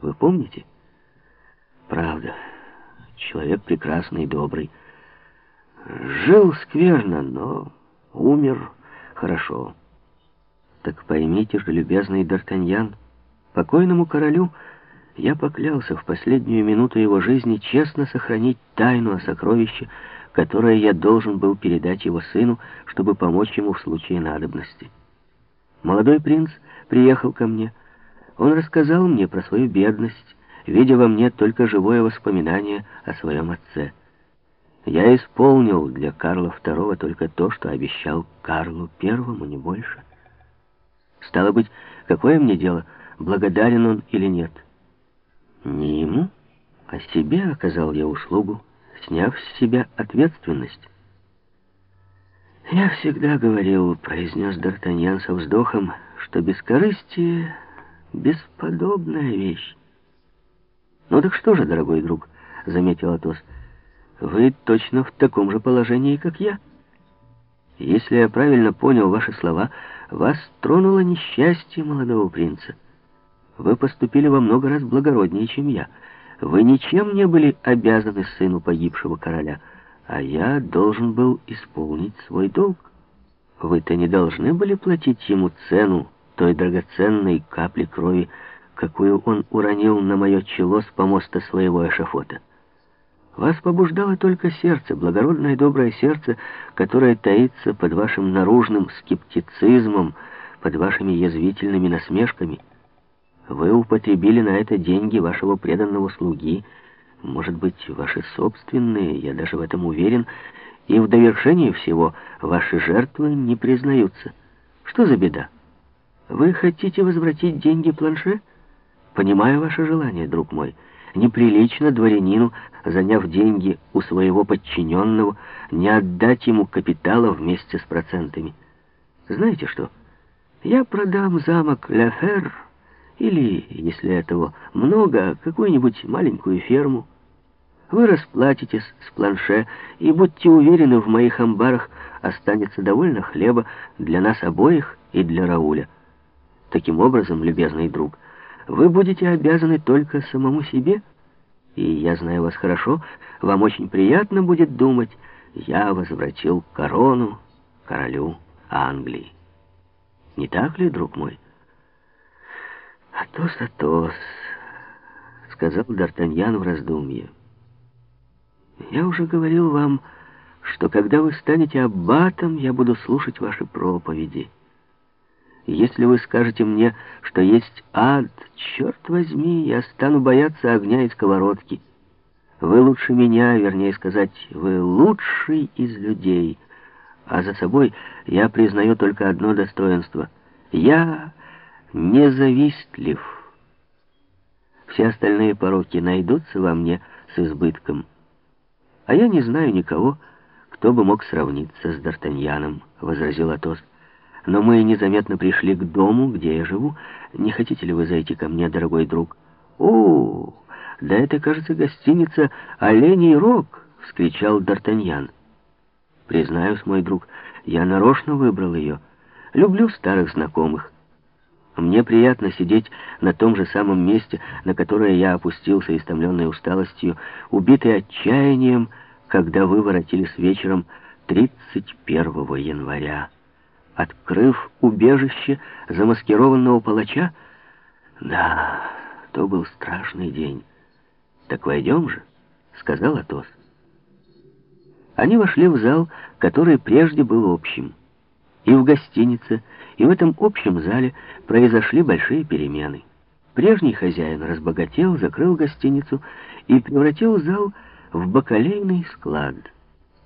Вы помните? Правда. Человек прекрасный, добрый. Жил скверно, но умер хорошо. Так поймите же, любезный Д'Артаньян, покойному королю я поклялся в последнюю минуту его жизни честно сохранить тайну о сокровище, которое я должен был передать его сыну, чтобы помочь ему в случае надобности. Молодой принц приехал ко мне. Он рассказал мне про свою бедность, видя во мне только живое воспоминание о своем отце. Я исполнил для Карла II только то, что обещал Карлу Первому, не больше. Стало быть, какое мне дело, благодарен он или нет? Не ему, а себе оказал я услугу, сняв с себя ответственность. «Я всегда говорил», — произнес Д'Артаньян со вздохом, «что бескорыстие — бесподобная вещь». «Ну так что же, дорогой друг», — заметил Атос, — «вы точно в таком же положении, как я. Если я правильно понял ваши слова, вас тронуло несчастье молодого принца. Вы поступили во много раз благороднее, чем я. Вы ничем не были обязаны сыну погибшего короля» а я должен был исполнить свой долг. Вы-то не должны были платить ему цену той драгоценной капли крови, какую он уронил на мое чело с помоста своего эшафота. Вас побуждало только сердце, благородное доброе сердце, которое таится под вашим наружным скептицизмом, под вашими язвительными насмешками. Вы употребили на это деньги вашего преданного слуги, может быть, ваши собственные, я даже в этом уверен, и в довершении всего ваши жертвы не признаются. Что за беда? Вы хотите возвратить деньги планше? Понимаю ваше желание, друг мой. Неприлично дворянину, заняв деньги у своего подчиненного, не отдать ему капитала вместе с процентами. Знаете что? Я продам замок Ля Ферр или, если этого много, какую-нибудь маленькую ферму. Вы расплатитесь с планше, и будьте уверены, в моих амбарах останется довольно хлеба для нас обоих и для Рауля. Таким образом, любезный друг, вы будете обязаны только самому себе, и я знаю вас хорошо, вам очень приятно будет думать, я возвратил корону королю Англии. Не так ли, друг мой? «Атос, Атос», — сказал Д'Артаньян в раздумье. «Я уже говорил вам, что когда вы станете аббатом, я буду слушать ваши проповеди. Если вы скажете мне, что есть ад, черт возьми, я стану бояться огня и сковородки. Вы лучше меня, вернее сказать, вы лучший из людей, а за собой я признаю только одно достоинство. Я независтлив. Все остальные пороки найдутся во мне с избытком. А я не знаю никого, кто бы мог сравниться с Д'Артаньяном, — возразил Атос. Но мы незаметно пришли к дому, где я живу. Не хотите ли вы зайти ко мне, дорогой друг? О, да это, кажется, гостиница «Оленей рог», — вскричал Д'Артаньян. Признаюсь, мой друг, я нарочно выбрал ее. Люблю старых знакомых. Мне приятно сидеть на том же самом месте, на которое я опустился, истомленной усталостью, убитый отчаянием, когда вы воротились вечером 31 января. Открыв убежище замаскированного палача, да, то был страшный день. «Так войдем же», — сказал Атос. Они вошли в зал, который прежде был общим. И в гостинице, и в этом общем зале произошли большие перемены. Прежний хозяин разбогател, закрыл гостиницу и превратил зал в бакалейный склад.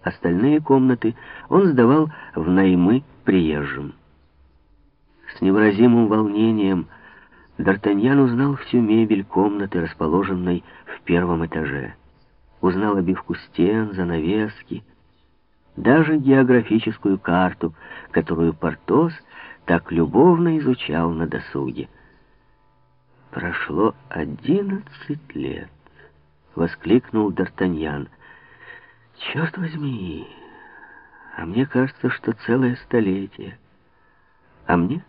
Остальные комнаты он сдавал в наймы приезжим. С невыразимым волнением Д'Артаньян узнал всю мебель комнаты, расположенной в первом этаже. Узнал обивку стен, занавески, даже географическую карту, которую Портос так любовно изучал на досуге. «Прошло одиннадцать лет», — воскликнул Д'Артаньян. «Черт возьми, а мне кажется, что целое столетие. А мне